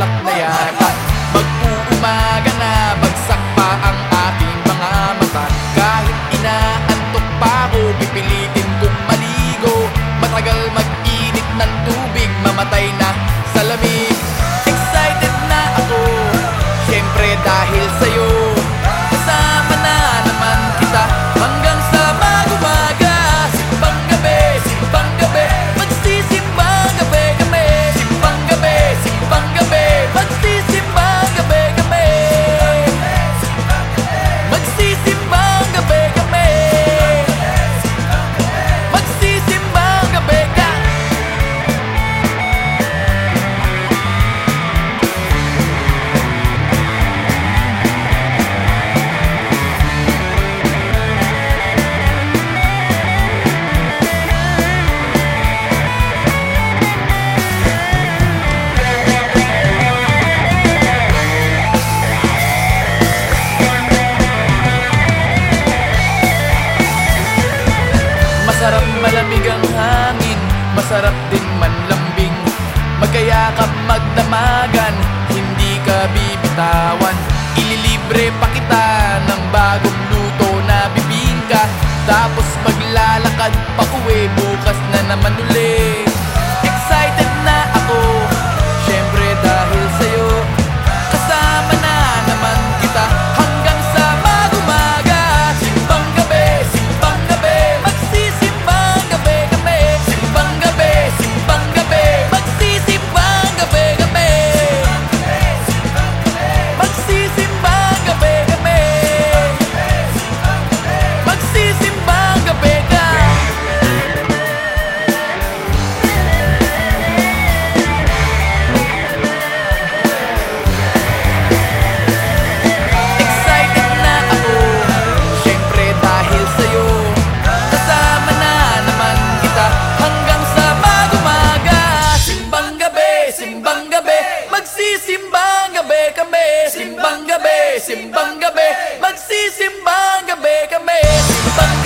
ลับตยา Masarap malamig ang hangin Masarap din manlambing. Magkayakap magdamagan Hindi ka bibitawan. Ililibre pa kita Ng bagong luto na bibingka. Tapos maglalakad pa kuwi Bukas na naman ulit simbang gabi, simbang gabi, magsisimba gabi kami, simbang gabi.